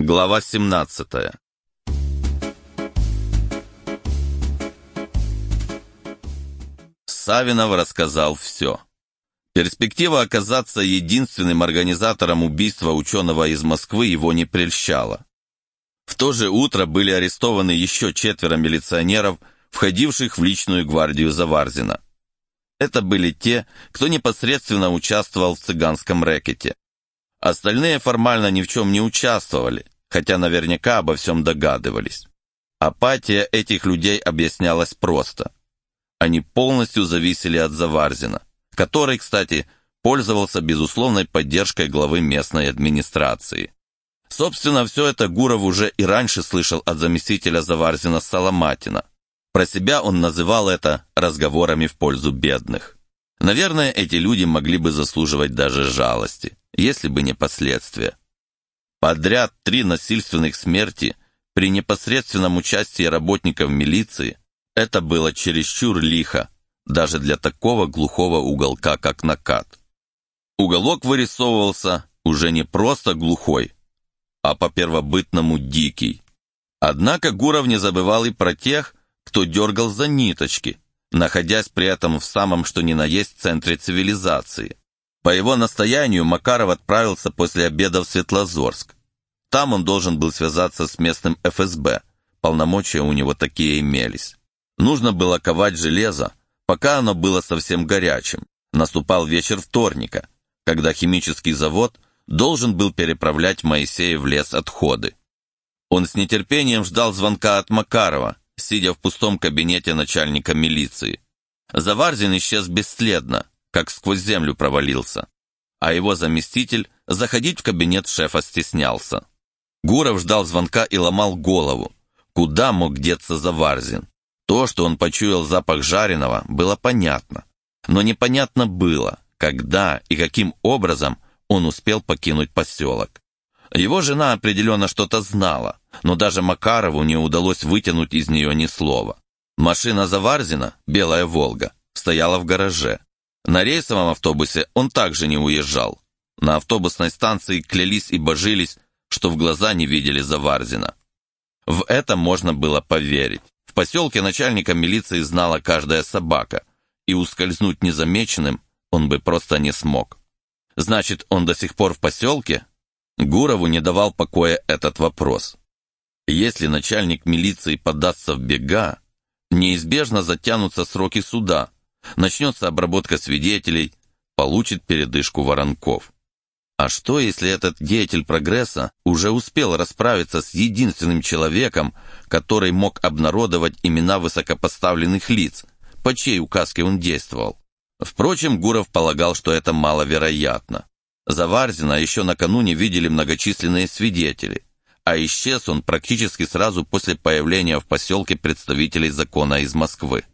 Глава 17 Савинов рассказал все. Перспектива оказаться единственным организатором убийства ученого из Москвы его не прельщала. В то же утро были арестованы еще четверо милиционеров, входивших в личную гвардию Заварзина. Это были те, кто непосредственно участвовал в цыганском рэкете. Остальные формально ни в чем не участвовали, хотя наверняка обо всем догадывались. Апатия этих людей объяснялась просто. Они полностью зависели от Заварзина, который, кстати, пользовался безусловной поддержкой главы местной администрации. Собственно, все это Гуров уже и раньше слышал от заместителя Заварзина Соломатина. Про себя он называл это разговорами в пользу бедных. Наверное, эти люди могли бы заслуживать даже жалости если бы не последствия. Подряд три насильственных смерти при непосредственном участии работников милиции – это было чересчур лихо, даже для такого глухого уголка, как накат. Уголок вырисовывался уже не просто глухой, а по-первобытному дикий. Однако Гуров не забывал и про тех, кто дергал за ниточки, находясь при этом в самом что ни на есть центре цивилизации. По его настоянию Макаров отправился после обеда в Светлозорск. Там он должен был связаться с местным ФСБ. Полномочия у него такие имелись. Нужно было ковать железо, пока оно было совсем горячим. Наступал вечер вторника, когда химический завод должен был переправлять Моисея в лес отходы. Он с нетерпением ждал звонка от Макарова, сидя в пустом кабинете начальника милиции. Заварзин исчез бесследно, как сквозь землю провалился. А его заместитель заходить в кабинет шефа стеснялся. Гуров ждал звонка и ломал голову. Куда мог деться Заварзин? То, что он почуял запах жареного, было понятно. Но непонятно было, когда и каким образом он успел покинуть поселок. Его жена определенно что-то знала, но даже Макарову не удалось вытянуть из нее ни слова. Машина Заварзина, белая «Волга», стояла в гараже. На рейсовом автобусе он также не уезжал. На автобусной станции клялись и божились, что в глаза не видели Заварзина. В это можно было поверить. В поселке начальника милиции знала каждая собака, и ускользнуть незамеченным он бы просто не смог. Значит, он до сих пор в поселке? Гурову не давал покоя этот вопрос. Если начальник милиции подастся в бега, неизбежно затянутся сроки суда, начнется обработка свидетелей, получит передышку Воронков. А что, если этот деятель прогресса уже успел расправиться с единственным человеком, который мог обнародовать имена высокопоставленных лиц, по чьей указке он действовал? Впрочем, Гуров полагал, что это маловероятно. Заварзина еще накануне видели многочисленные свидетели, а исчез он практически сразу после появления в поселке представителей закона из Москвы.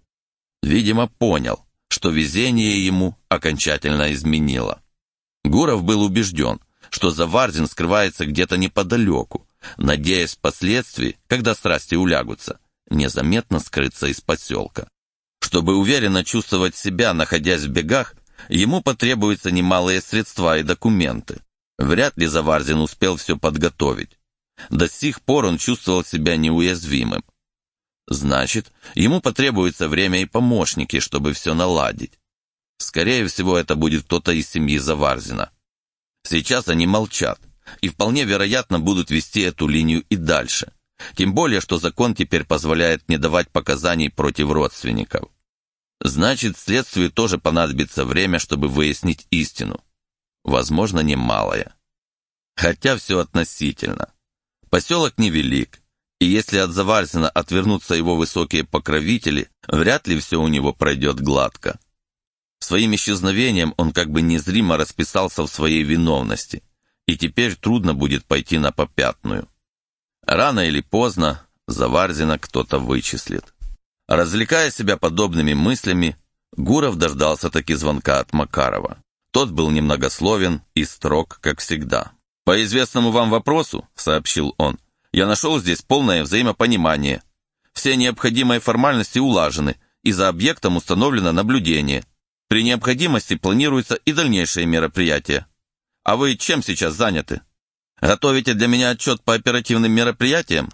Видимо, понял, что везение ему окончательно изменило. Гуров был убежден, что Заварзин скрывается где-то неподалеку, надеясь впоследствии, когда страсти улягутся, незаметно скрыться из поселка. Чтобы уверенно чувствовать себя, находясь в бегах, ему потребуются немалые средства и документы. Вряд ли Заварзин успел все подготовить. До сих пор он чувствовал себя неуязвимым. Значит, ему потребуется время и помощники, чтобы все наладить. Скорее всего, это будет кто-то из семьи Заварзина. Сейчас они молчат, и вполне вероятно будут вести эту линию и дальше. Тем более, что закон теперь позволяет не давать показаний против родственников. Значит, следствию тоже понадобится время, чтобы выяснить истину. Возможно, немалое. Хотя все относительно. Поселок невелик, и если от Заварзина отвернутся его высокие покровители, вряд ли все у него пройдет гладко. Своим исчезновением он как бы незримо расписался в своей виновности, и теперь трудно будет пойти на попятную. Рано или поздно Заварзина кто-то вычислит. Развлекая себя подобными мыслями, Гуров дождался таки звонка от Макарова. Тот был немногословен и строг, как всегда. «По известному вам вопросу», — сообщил он, я нашел здесь полное взаимопонимание. Все необходимые формальности улажены, и за объектом установлено наблюдение. При необходимости планируются и дальнейшие мероприятия. А вы чем сейчас заняты? «Готовите для меня отчет по оперативным мероприятиям?»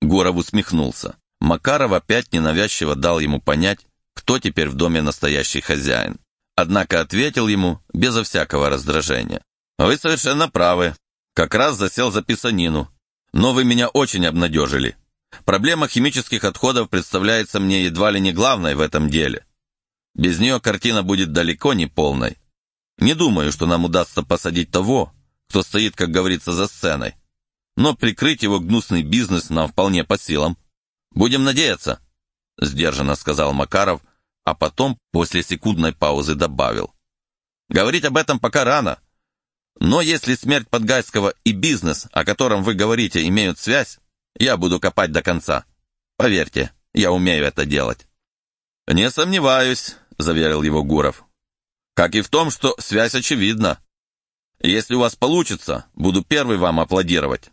Гуров усмехнулся. Макаров опять ненавязчиво дал ему понять, кто теперь в доме настоящий хозяин. Однако ответил ему безо всякого раздражения. «Вы совершенно правы. Как раз засел за писанину. Но вы меня очень обнадежили. Проблема химических отходов представляется мне едва ли не главной в этом деле. Без нее картина будет далеко не полной. Не думаю, что нам удастся посадить того, кто стоит, как говорится, за сценой. Но прикрыть его гнусный бизнес нам вполне по силам. Будем надеяться, — сдержанно сказал Макаров, а потом, после секундной паузы, добавил. Говорить об этом пока рано. Но если смерть Подгайского и бизнес, о котором вы говорите, имеют связь, я буду копать до конца. Поверьте, я умею это делать». «Не сомневаюсь», — заверил его Гуров. «Как и в том, что связь очевидна. Если у вас получится, буду первый вам аплодировать».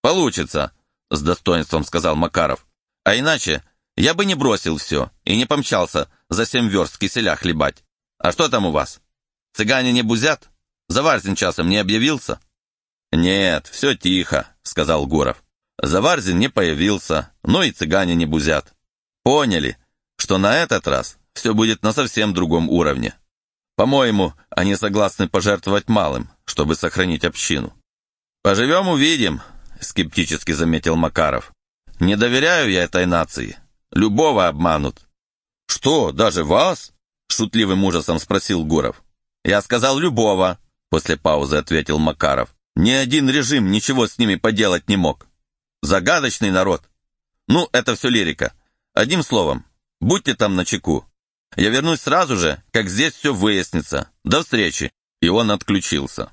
«Получится», — с достоинством сказал Макаров. «А иначе я бы не бросил все и не помчался за семь верст киселя хлебать. А что там у вас? Цыгане не бузят? Заварзин часом не объявился?» «Нет, все тихо», — сказал Гуров. Заварзин не появился, но и цыгане не бузят. Поняли, что на этот раз все будет на совсем другом уровне. По-моему, они согласны пожертвовать малым, чтобы сохранить общину. «Поживем, увидим», — скептически заметил Макаров. «Не доверяю я этой нации. Любого обманут». «Что, даже вас?» — шутливым ужасом спросил Гуров. «Я сказал любого», — после паузы ответил Макаров. «Ни один режим ничего с ними поделать не мог». Загадочный народ. Ну, это все лирика. Одним словом, будьте там на чеку. Я вернусь сразу же, как здесь все выяснится. До встречи. И он отключился.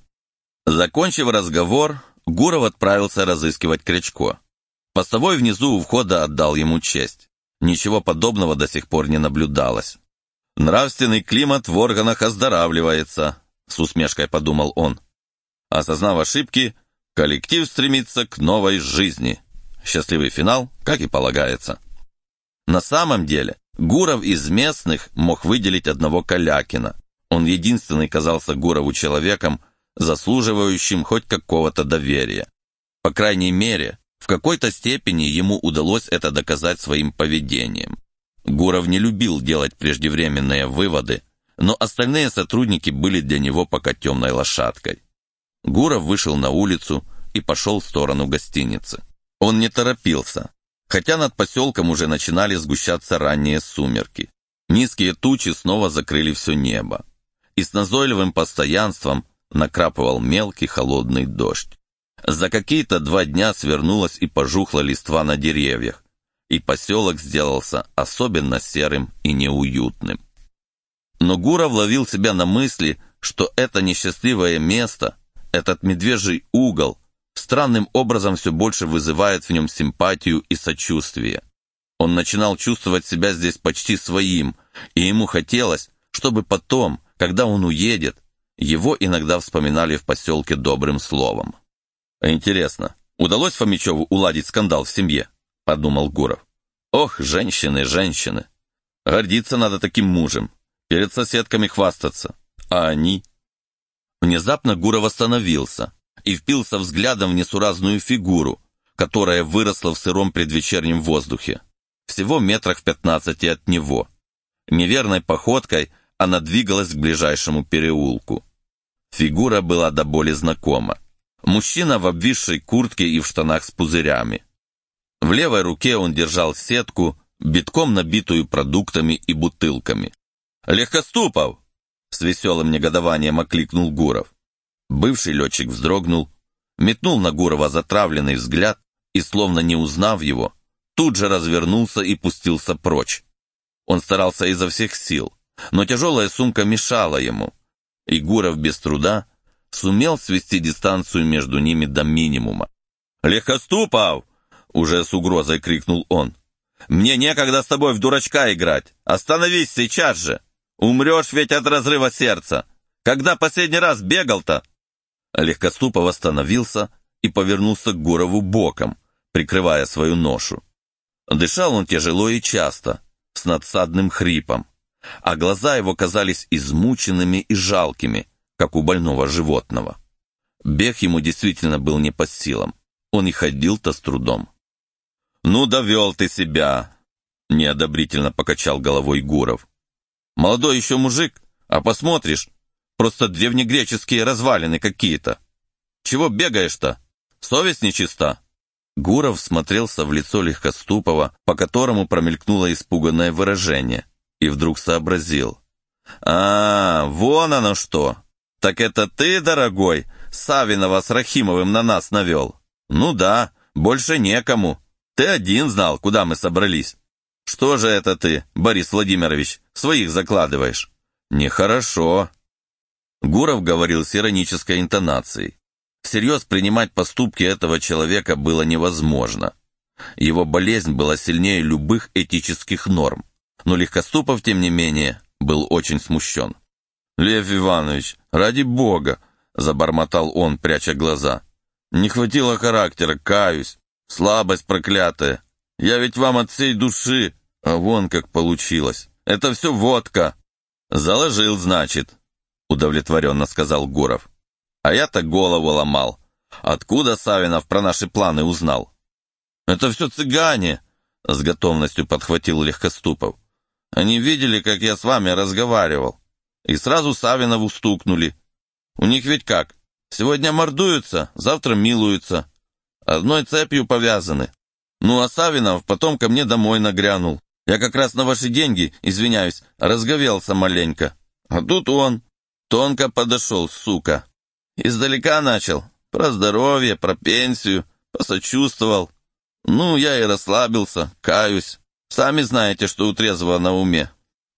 Закончив разговор, Гуров отправился разыскивать Крячко. Постовой внизу у входа отдал ему честь. Ничего подобного до сих пор не наблюдалось. «Нравственный климат в органах оздоравливается», — с усмешкой подумал он. Осознав ошибки, Коллектив стремится к новой жизни. Счастливый финал, как и полагается. На самом деле, Гуров из местных мог выделить одного Калякина. Он единственный казался Гурову человеком, заслуживающим хоть какого-то доверия. По крайней мере, в какой-то степени ему удалось это доказать своим поведением. Гуров не любил делать преждевременные выводы, но остальные сотрудники были для него пока темной лошадкой. Гуров вышел на улицу и пошел в сторону гостиницы. Он не торопился, хотя над поселком уже начинали сгущаться ранние сумерки. Низкие тучи снова закрыли все небо, и с назойливым постоянством накрапывал мелкий холодный дождь. За какие-то два дня свернулась и пожухла листва на деревьях, и поселок сделался особенно серым и неуютным. Но Гуров ловил себя на мысли, что это несчастливое место этот медвежий угол странным образом все больше вызывает в нем симпатию и сочувствие. Он начинал чувствовать себя здесь почти своим, и ему хотелось, чтобы потом, когда он уедет, его иногда вспоминали в поселке добрым словом. «Интересно, удалось Фомичеву уладить скандал в семье?» – подумал Гуров. «Ох, женщины, женщины! Гордиться надо таким мужем, перед соседками хвастаться, а они Внезапно Гуров остановился и впился взглядом в несуразную фигуру, которая выросла в сыром предвечернем воздухе, всего метрах в пятнадцати от него. Неверной походкой она двигалась к ближайшему переулку. Фигура была до боли знакома. Мужчина в обвисшей куртке и в штанах с пузырями. В левой руке он держал сетку, битком набитую продуктами и бутылками. «Легкоступов!» С веселым негодованием окликнул Гуров. Бывший летчик вздрогнул, метнул на Гурова затравленный взгляд и, словно не узнав его, тут же развернулся и пустился прочь. Он старался изо всех сил, но тяжелая сумка мешала ему, и Гуров без труда сумел свести дистанцию между ними до минимума. «Легкоступов!» — уже с угрозой крикнул он. «Мне некогда с тобой в дурачка играть! Остановись сейчас же!» Умрешь ведь от разрыва сердца. Когда последний раз бегал-то?» Легкоступов остановился и повернулся к Гурову боком, прикрывая свою ношу. Дышал он тяжело и часто, с надсадным хрипом, а глаза его казались измученными и жалкими, как у больного животного. Бег ему действительно был не по силам. Он и ходил-то с трудом. «Ну, довел ты себя!» — неодобрительно покачал головой Гуров. «Молодой еще мужик, а посмотришь, просто древнегреческие развалины какие-то. Чего бегаешь-то? Совесть нечиста?» Гуров смотрелся в лицо Легкоступова, по которому промелькнуло испуганное выражение, и вдруг сообразил. «А, вон оно что! Так это ты, дорогой, Савинова с Рахимовым на нас навел?» «Ну да, больше некому. Ты один знал, куда мы собрались. Что же это ты, Борис Владимирович, своих закладываешь?» «Нехорошо». Гуров говорил с иронической интонацией. Всерьез принимать поступки этого человека было невозможно. Его болезнь была сильнее любых этических норм. Но Легкоступов, тем не менее, был очень смущен. «Лев Иванович, ради бога!» — забормотал он, пряча глаза. Не хватило характера, каюсь. Слабость проклятая. Я ведь вам от всей души. А вон как получилось. Это все водка. Заложил, значит, удовлетворенно сказал Гуров. А я-то голову ломал. Откуда Савинов про наши планы узнал? Это все цыгане, с готовностью подхватил Легкоступов. Они видели, как я с вами разговаривал. И сразу Савинову стукнули. У них ведь как? Сегодня мордуются, завтра милуются. Одной цепью повязаны. Ну, а Савинов потом ко мне домой нагрянул. Я как раз на ваши деньги, извиняюсь, разговелся маленько. А тут он тонко подошел, сука. Издалека начал. Про здоровье, про пенсию, посочувствовал. Ну, я и расслабился, каюсь. Сами знаете, что у на уме.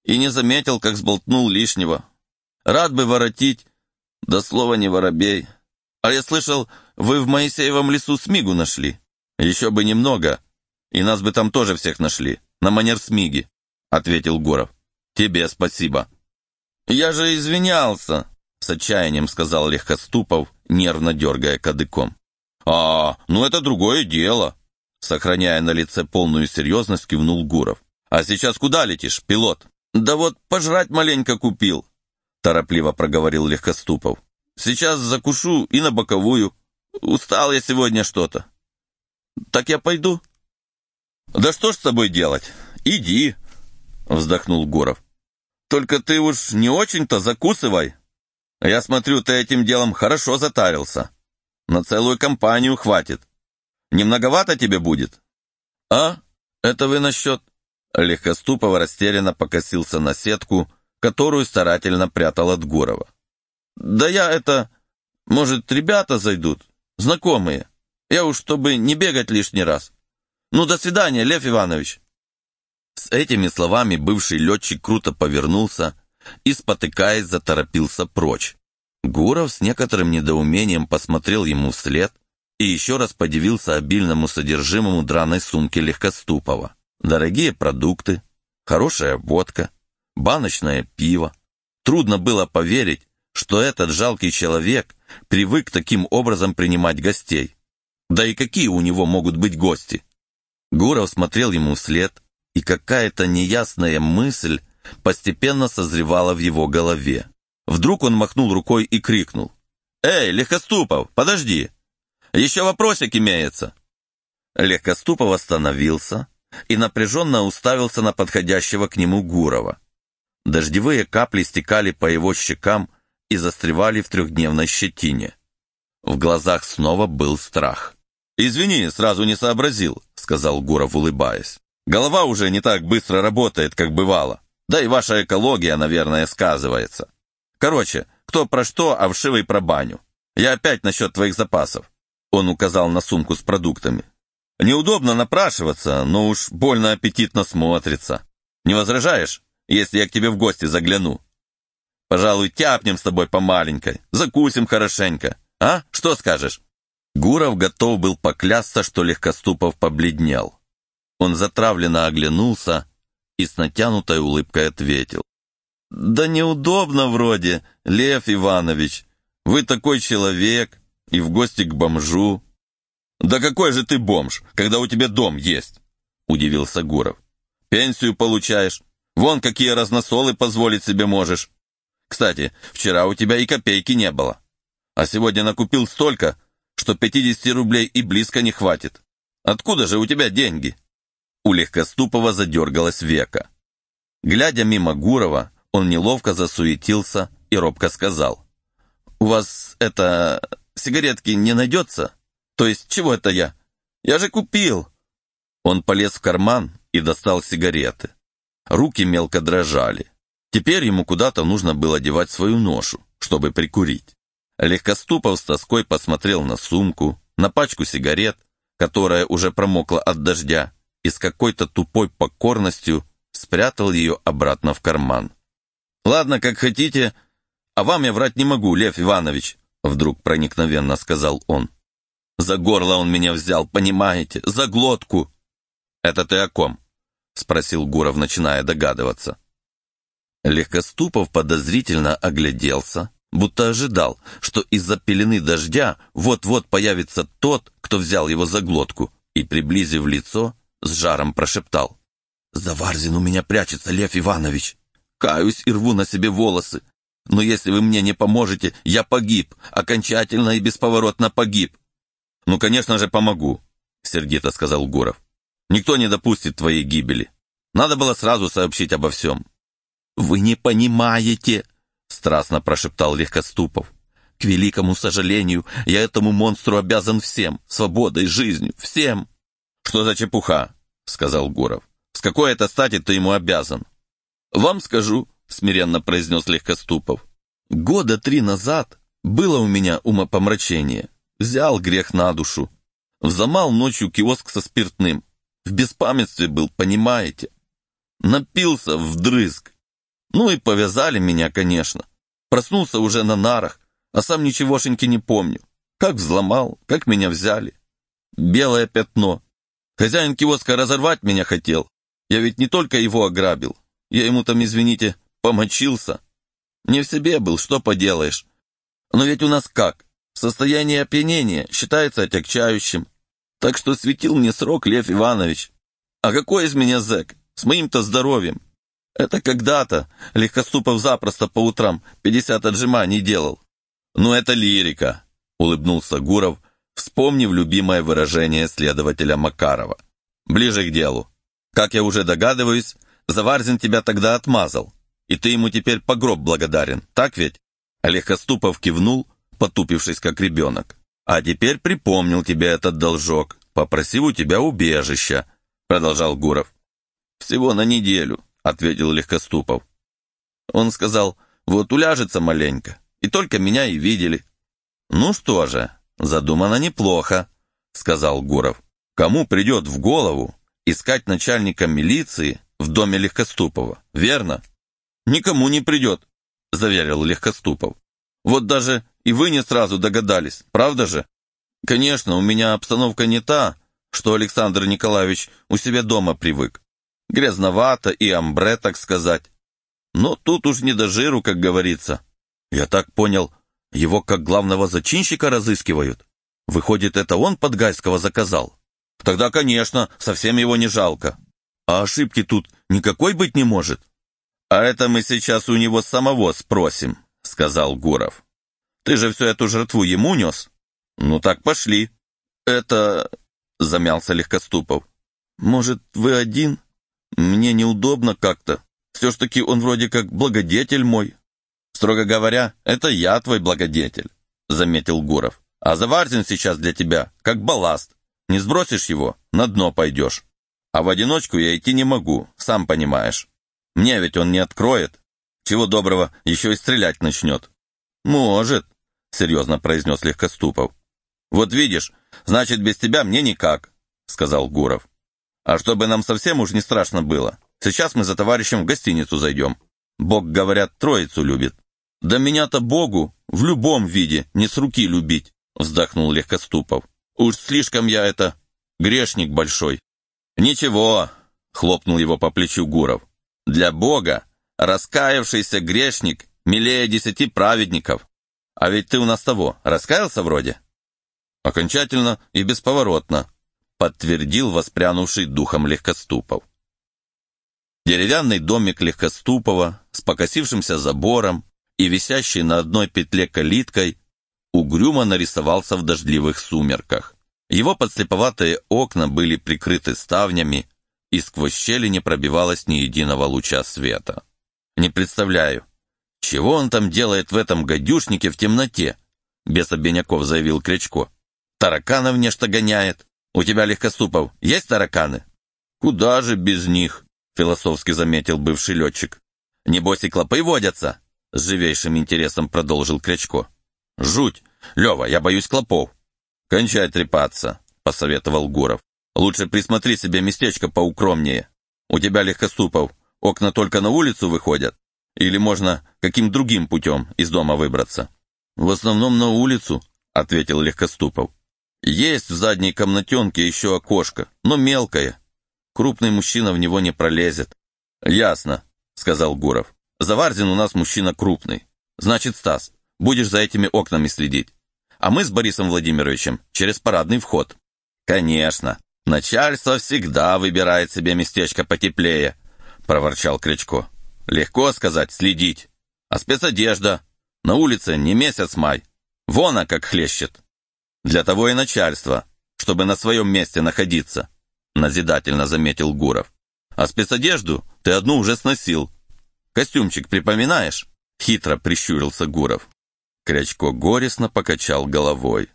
И не заметил, как сболтнул лишнего. Рад бы воротить, да слова не воробей. А я слышал, вы в Моисеевом лесу Смигу нашли. Еще бы немного, и нас бы там тоже всех нашли, на манер Смиги, ответил Гуров. Тебе спасибо. Я же извинялся, с отчаянием сказал Легкоступов, нервно дергая кадыком. А, ну это другое дело. Сохраняя на лице полную серьезность, кивнул Гуров. «А сейчас куда летишь, пилот?» «Да вот пожрать маленько купил торопливо проговорил Легкоступов. «Сейчас закушу и на боковую. Устал я сегодня что-то». «Так я пойду?» «Да что ж с тобой делать? Иди», — вздохнул Гуров. «Только ты уж не очень-то закусывай. Я смотрю, ты этим делом хорошо затарился. На целую компанию хватит. Не многовато тебе будет?» «А? Это вы насчет...» Легкоступов растерянно покосился на сетку, — которую старательно прятал от Гурова. «Да я это... Может, ребята зайдут? Знакомые. Я уж, чтобы не бегать лишний раз. Ну, до свидания, Лев Иванович!» С этими словами бывший летчик круто повернулся и, спотыкаясь, заторопился прочь. Гуров с некоторым недоумением посмотрел ему вслед и еще раз подивился обильному содержимому драной сумки Легкоступова. Дорогие продукты, хорошая водка, баночное пиво. Трудно было поверить, что этот жалкий человек привык таким образом принимать гостей. Да и какие у него могут быть гости? Гуров смотрел ему вслед, и какая-то неясная мысль постепенно созревала в его голове. Вдруг он махнул рукой и крикнул. «Эй, Легкоступов, подожди! Еще вопросик имеется!» Легкоступов остановился и напряженно уставился на подходящего к нему Гурова. Дождевые капли стекали по его щекам и застревали в трехдневной щетине. В глазах снова был страх. «Извини, сразу не сообразил», — сказал Гуров, улыбаясь. «Голова уже не так быстро работает, как бывало. Да и ваша экология, наверное, сказывается. Короче, кто про что, а вшивый про баню. Я опять насчет твоих запасов». Он указал на сумку с продуктами. «Неудобно напрашиваться, но уж больно аппетитно смотрится. Не возражаешь?» если я к тебе в гости загляну. Пожалуй, тяпнем с тобой по маленькой, закусим хорошенько. А? Что скажешь?» Гуров готов был поклясться, что Легкоступов побледнел. Он затравленно оглянулся и с натянутой улыбкой ответил. «Да неудобно вроде, Лев Иванович. Вы такой человек, и в гости к бомжу». «Да какой же ты бомж, когда у тебя дом есть?» — удивился Гуров. «Пенсию получаешь, Вон какие разносолы позволить себе можешь. Кстати, вчера у тебя и копейки не было. А сегодня накупил столько, что 50 рублей и близко не хватит. Откуда же у тебя деньги?» У Легкоступова задергалась века. Глядя мимо Гурова, он неловко засуетился и робко сказал. «У вас, это, сигаретки не найдется? То есть, чего это я? Я же купил!» Он полез в карман и достал сигареты. Руки мелко дрожали. Теперь ему куда-то нужно было девать свою ношу, чтобы прикурить. Легкоступов с тоской посмотрел на сумку, на пачку сигарет, которая уже промокла от дождя, и с какой-то тупой покорностью спрятал ее обратно в карман. «Ладно, как хотите, а вам я врать не могу, Лев Иванович», вдруг проникновенно сказал он. «За горло он меня взял, понимаете, за глотку». «Это ты о ком?» спросил Гуров, начиная догадываться. Легкоступов подозрительно огляделся, будто ожидал, что из-за пелены дождя вот-вот появится тот, кто взял его за глотку, и, приблизив лицо, с жаром прошептал. «За Варзин у меня прячется, Лев Иванович. Каюсь и рву на себе волосы. Но если вы мне не поможете, я погиб, окончательно и бесповоротно погиб». «Ну, конечно же, помогу», — сердито сказал Гуров. «Никто не допустит твоей гибели. Надо было сразу сообщить обо всем». «Вы не понимаете», — страстно прошептал Легкоступов. «К великому сожалению, я этому монстру обязан всем, свободой, жизнью, всем». «Что за чепуха?» — сказал Гуров. «С какой это стати ты ему обязан?» «Вам скажу», — смиренно произнес Легкоступов. «Года три назад было у меня умопомрачение. Взял грех на душу. Взамал ночью киоск со спиртным. В беспамятстве был, понимаете? Напился вдрызг. Ну и повязали меня, конечно. Проснулся уже на нарах, а сам ничегошеньки не помню. Как взломал, как меня взяли. Белое пятно. Хозяин киоска разорвать меня хотел. Я ведь не только его ограбил. Я ему там, извините, помочился. Не в себе был, что поделаешь. Но ведь у нас как? Состояние опьянения считается отягчающим. Так что светил мне срок Лев Иванович. А какой из меня зэк? С моим-то здоровьем. Это когда-то Легкоступов запросто по утрам 50 отжиманий делал. «Ну, это лирика», — улыбнулся Гуров, вспомнив любимое выражение следователя Макарова. «Ближе к делу. Как я уже догадываюсь, Заварзин тебя тогда отмазал, и ты ему теперь по гроб благодарен, так ведь?» Легкоступов кивнул, потупившись как ребенок. «А теперь припомнил тебе этот должок, попросив у тебя убежища», — продолжал Гуров. «Всего на неделю», — ответил Легкоступов. Он сказал, «Вот уляжется маленько, и только меня и видели». «Ну что же, задумано неплохо», — сказал Гуров. «Кому придет в голову искать начальника милиции в доме Легкоступова, верно?» «Никому не придет», — заверил Легкоступов. «Вот даже и вы не сразу догадались, правда же? Конечно, у меня обстановка не та, что Александр Николаевич у себя дома привык. Грязновато и амбре, так сказать. Но тут уж не до жиру, как говорится. Я так понял, его как главного зачинщика разыскивают. Выходит, это он Подгайского заказал? Тогда, конечно, совсем его не жалко. А ошибки тут никакой быть не может. А это мы сейчас у него самого спросим, сказал Гуров. Ты же всю эту жертву ему нес? Ну так пошли. Это... Замялся Легкоступов. Может, вы один? Мне неудобно как-то. Все ж таки он вроде как благодетель мой. Строго говоря, это я твой благодетель, заметил Гуров. А Заварзин сейчас для тебя как балласт. Не сбросишь его, на дно пойдешь. А в одиночку я идти не могу, сам понимаешь. Мне ведь он не откроет. Чего доброго, еще и стрелять начнет. Может, серьезно произнес Легкоступов. Вот видишь, значит, без тебя мне никак, сказал Гуров. А чтобы нам совсем уж не страшно было, сейчас мы за товарищем в гостиницу зайдем. Бог, говорят, троицу любит. Да меня-то Богу в любом виде не с руки любить, вздохнул Легкоступов. Уж слишком я это, грешник большой. Ничего, хлопнул его по плечу Гуров. Для Бога раскаявшийся грешник милее десяти праведников. А ведь ты у нас того, раскаялся вроде? Окончательно и бесповоротно, подтвердил воспрянувший духом Легкоступов. Деревянный домик Легкоступова с покосившимся забором и висящей на одной петле калиткой угрюмо нарисовался в дождливых сумерках. Его подслеповатые окна были прикрыты ставнями, и сквозь щели не пробивалось ни единого луча света. Не представляю, чего он там делает в этом гадюшнике в темноте, без обиняков заявил Крячко. Тараканов нечто гоняет. У тебя, Легкоступов, есть тараканы? Куда же без них? Философски заметил бывший летчик. Небось и клопы водятся? С живейшим интересом продолжил Крячко. Жуть! Лева, я боюсь клопов. Кончай трепаться, посоветовал Гуров. Лучше присмотри себе местечко поукромнее. У тебя, Легкоступов, окна только на улицу выходят? Или можно каким другим путем из дома выбраться? В основном на улицу, ответил Легкоступов. Есть в задней комнатенке еще окошко, но мелкое. Крупный мужчина в него не пролезет. Ясно, сказал Гуров. Заварзин у нас мужчина крупный. Значит, Стас, будешь за этими окнами следить. А мы с Борисом Владимировичем через парадный вход. Конечно, начальство всегда выбирает себе местечко потеплее, проворчал Кричко. Легко сказать, следить. А спецодежда? На улице не месяц май. Вон она как хлещет. Для того и начальство, чтобы на своем месте находиться, назидательно заметил Гуров. А спецодежду ты одну уже сносил. Костюмчик припоминаешь? Хитро прищурился Гуров. Крячко горестно покачал головой.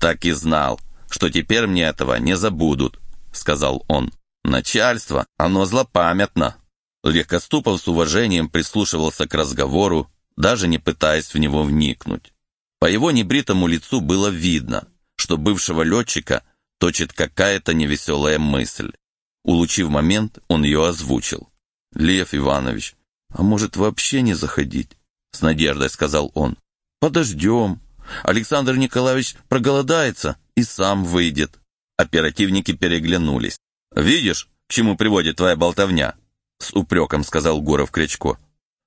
«Так и знал, что теперь мне этого не забудут», — сказал он. «Начальство, оно злопамятно». Легкоступов с уважением прислушивался к разговору, даже не пытаясь в него вникнуть. По его небритому лицу было видно, что бывшего летчика точит какая-то невеселая мысль. Улучив момент, он ее озвучил. «Лев Иванович, а может вообще не заходить?» С надеждой сказал он. «Подождем. Александр Николаевич проголодается и сам выйдет». Оперативники переглянулись. «Видишь, к чему приводит твоя болтовня?» С упреком сказал Гуров Крячко.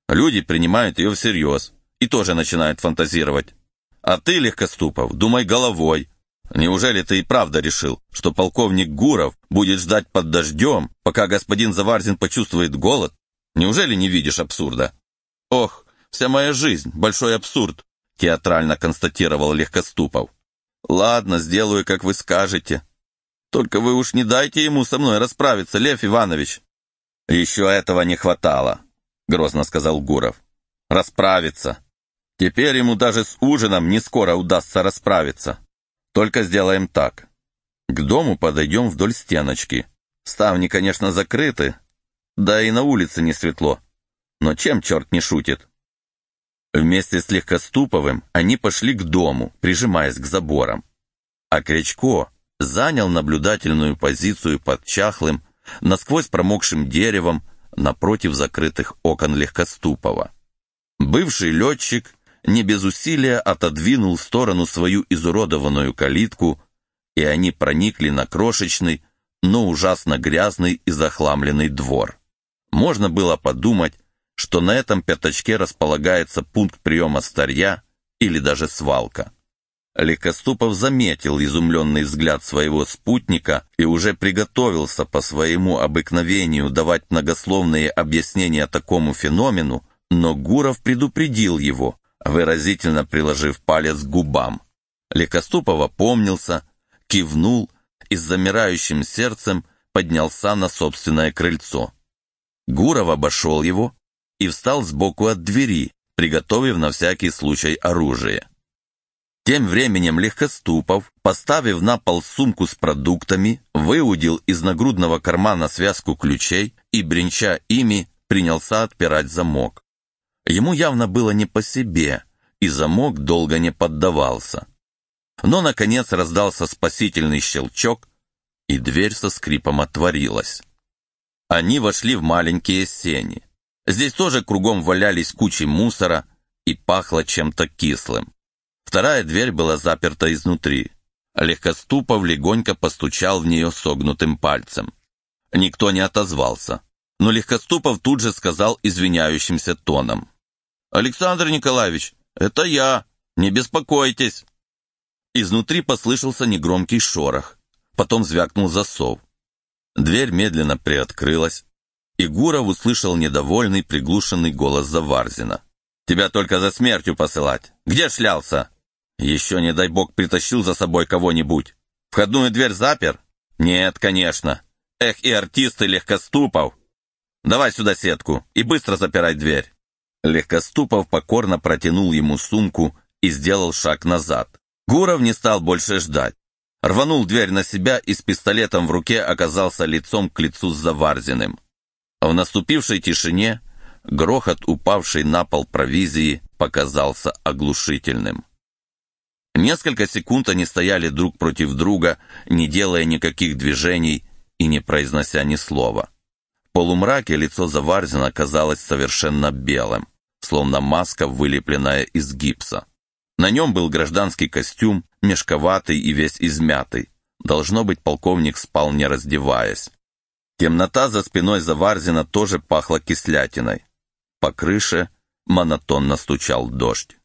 «Люди принимают ее всерьез и тоже начинают фантазировать. А ты, Легкоступов, думай головой. Неужели ты и правда решил, что полковник Гуров будет ждать под дождем, пока господин Заварзин почувствует голод? Неужели не видишь абсурда?» «Ох, вся моя жизнь — большой абсурд», — театрально констатировал Легкоступов. «Ладно, сделаю, как вы скажете. Только вы уж не дайте ему со мной расправиться, Лев Иванович». «Еще этого не хватало», — грозно сказал Гуров. «Расправиться. Теперь ему даже с ужином не скоро удастся расправиться. Только сделаем так. К дому подойдем вдоль стеночки. Ставни, конечно, закрыты, да и на улице не светло. Но чем черт не шутит?» Вместе с Легкоступовым они пошли к дому, прижимаясь к заборам. А Крячко занял наблюдательную позицию под чахлым, насквозь промокшим деревом напротив закрытых окон Легкоступова. Бывший летчик не без усилия отодвинул в сторону свою изуродованную калитку, и они проникли на крошечный, но ужасно грязный и захламленный двор. Можно было подумать, что на этом пятачке располагается пункт приема старья или даже свалка. Лекоступов заметил изумленный взгляд своего спутника и уже приготовился по своему обыкновению давать многословные объяснения такому феномену, но Гуров предупредил его, выразительно приложив палец к губам. Лекоступов опомнился, кивнул и с замирающим сердцем поднялся на собственное крыльцо. Гуров обошел его и встал сбоку от двери, приготовив на всякий случай оружие. Тем временем Легкоступов, поставив на пол сумку с продуктами, выудил из нагрудного кармана связку ключей и, бренча ими, принялся отпирать замок. Ему явно было не по себе, и замок долго не поддавался. Но, наконец, раздался спасительный щелчок, и дверь со скрипом отворилась. Они вошли в маленькие сени. Здесь тоже кругом валялись кучи мусора и пахло чем-то кислым. Вторая дверь была заперта изнутри. Легкоступов легонько постучал в нее согнутым пальцем. Никто не отозвался, но Легкоступов тут же сказал извиняющимся тоном. «Александр Николаевич, это я, не беспокойтесь». Изнутри послышался негромкий шорох, потом звякнул засов. Дверь медленно приоткрылась, и Гуров услышал недовольный приглушенный голос Заварзина. «Тебя только за смертью посылать. Где шлялся?» Еще, не дай бог, притащил за собой кого-нибудь. Входную дверь запер? Нет, конечно. Эх, и артисты легкоступов. Давай сюда сетку и быстро запирай дверь. Легкоступов покорно протянул ему сумку и сделал шаг назад. Гуров не стал больше ждать. Рванул дверь на себя и с пистолетом в руке оказался лицом к лицу с Заварзиным. В наступившей тишине грохот упавшей на пол провизии показался оглушительным. Несколько секунд они стояли друг против друга, не делая никаких движений и не произнося ни слова. В полумраке лицо Заварзина казалось совершенно белым, словно маска, вылепленная из гипса. На нем был гражданский костюм, мешковатый и весь измятый. Должно быть, полковник спал не раздеваясь. Темнота за спиной Заварзина тоже пахла кислятиной. По крыше монотонно стучал дождь.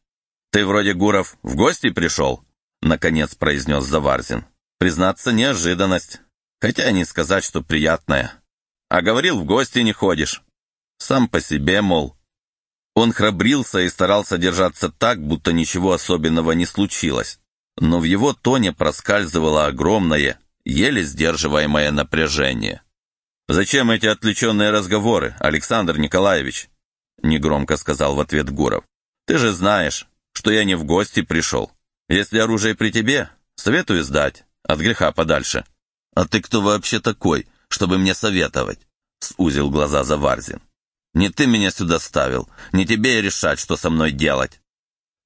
«Ты вроде, Гуров, в гости пришел?» — наконец произнес Заварзин. «Признаться, неожиданность. Хотя не сказать, что приятная. А говорил, в гости не ходишь. Сам по себе, мол». Он храбрился и старался держаться так, будто ничего особенного не случилось. Но в его тоне проскальзывало огромное, еле сдерживаемое напряжение. «Зачем эти отвлеченные разговоры, Александр Николаевич?» Негромко сказал в ответ Гуров. «Ты же знаешь, что я не в гости пришел. Если оружие при тебе, советую сдать, от греха подальше». «А ты кто вообще такой, чтобы мне советовать?» Сузил глаза Заварзин. «Не ты меня сюда ставил, не тебе решать, что со мной делать».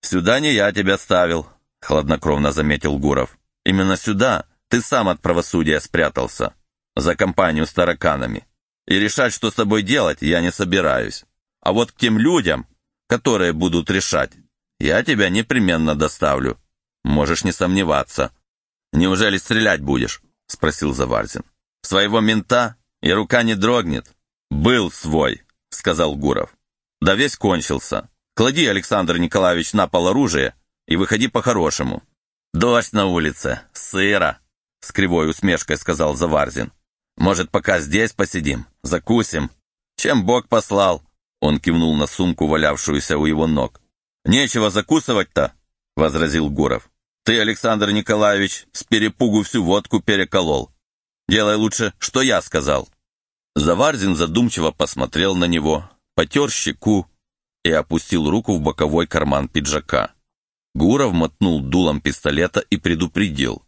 «Сюда не я тебя ставил», — хладнокровно заметил Гуров. «Именно сюда ты сам от правосудия спрятался, за компанию с тараканами. И решать, что с тобой делать, я не собираюсь. А вот к тем людям, которые будут решать, я тебя непременно доставлю. Можешь не сомневаться. Неужели стрелять будешь? Спросил Заварзин. Своего мента и рука не дрогнет. Был свой, сказал Гуров. Да весь кончился. Клади, Александр Николаевич, на пол оружие и выходи по-хорошему. Дождь на улице, сыро, с кривой усмешкой сказал Заварзин. Может, пока здесь посидим, закусим? Чем Бог послал? Он кивнул на сумку, валявшуюся у его ног. «Нечего закусывать-то», — возразил Гуров. «Ты, Александр Николаевич, с перепугу всю водку переколол. Делай лучше, что я сказал». Заварзин задумчиво посмотрел на него, потер щеку и опустил руку в боковой карман пиджака. Гуров мотнул дулом пистолета и предупредил.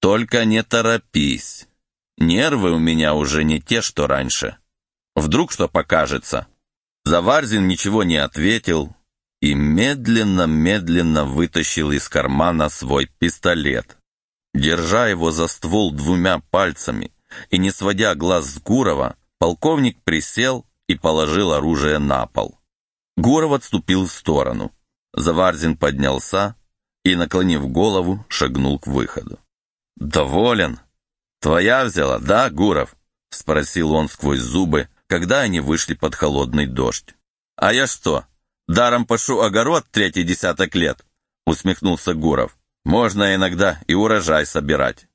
«Только не торопись. Нервы у меня уже не те, что раньше. Вдруг что покажется?» Заварзин ничего не ответил и медленно-медленно вытащил из кармана свой пистолет. Держа его за ствол двумя пальцами и не сводя глаз с Гурова, полковник присел и положил оружие на пол. Гуров отступил в сторону. Заварзин поднялся и, наклонив голову, шагнул к выходу. «Доволен? Твоя взяла, да, Гуров?» — спросил он сквозь зубы, когда они вышли под холодный дождь. «А я что, даром пашу огород третий десяток лет?» — усмехнулся Гуров. «Можно иногда и урожай собирать».